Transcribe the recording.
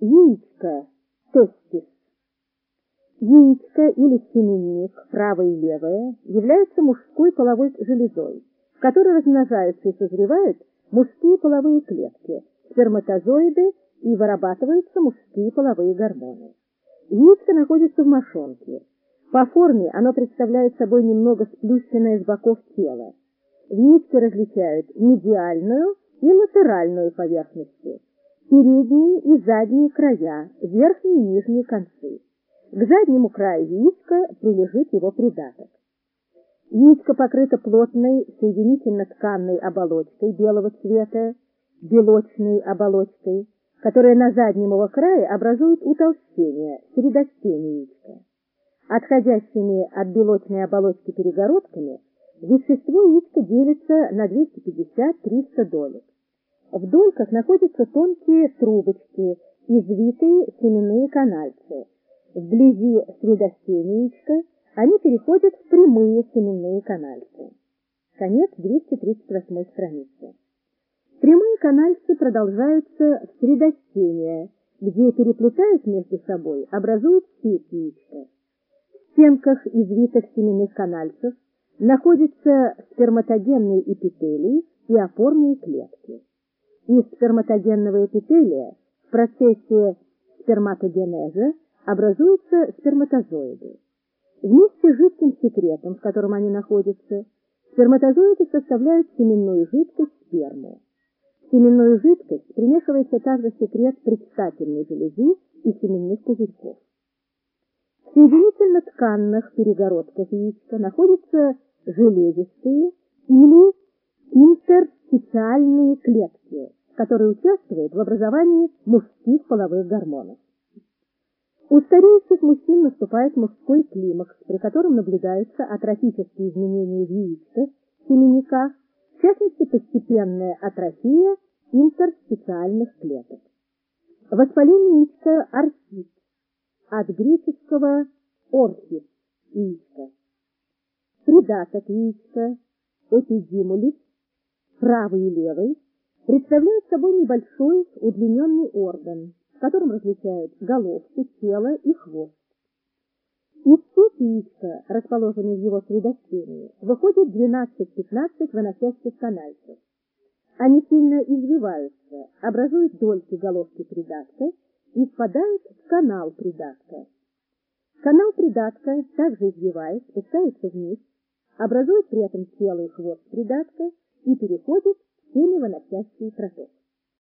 Яичко, тестис. Яичко или семенник, правое и левое, является мужской половой железой, в которой размножаются и созревают мужские половые клетки, сперматозоиды и вырабатываются мужские половые гормоны. Яичко находится в мошонке. По форме оно представляет собой немного сплющенное с боков тело. В яичке различают медиальную и латеральную поверхности, передние и задние края, верхние и нижние концы. К заднему краю яичка прилежит его придаток. Яичко покрыто плотной соединительно-тканной оболочкой белого цвета, белочной оболочкой, которая на заднем его крае образует утолщение, средостение яичка. Отходящими от белочной оболочки перегородками вещество яичка делится на 250-300 долек. В дольках находятся тонкие трубочки, извитые семенные канальцы. Вблизи средостения яичка они переходят в прямые семенные канальцы. Конец 238 страницы. Прямые канальцы продолжаются в средостение, где, переплетаясь между собой, образуют сеть яичка. В стенках извитых семенных канальцев находятся сперматогенные эпителии и опорные клетки. Из сперматогенного эпителия в процессе сперматогенеза образуются сперматозоиды. Вместе с жидким секретом, в котором они находятся, сперматозоиды составляют семенную жидкость сперму. Семенную жидкость примешивается также секрет предстательной железы и семенных пузырьков. В соединительно-тканных перегородках яичка находятся железистые или интерстициальные клетки, которые участвуют в образовании мужских половых гормонов. У стареющих мужчин наступает мужской климакс, при котором наблюдаются атрофические изменения в яичках, семенниках, в частности постепенная атрофия интерстициальных клеток. Воспаление яичка орхид, от греческого орхид – яичко. Придаток яичка, эпидимулис, правый и левый, представляют собой небольшой удлиненный орган, в котором различают головку, тело и хвост. Из яичка, расположенной в его средостении, выходит 12-15 выносящих канальцев. Они сильно извиваются, образуют дольки головки придатка и впадают в канал придатка. Канал придатка, также извиваясь, спускается вниз, образует при этом тело и хвост придатка и переходит в семивыносящий проток.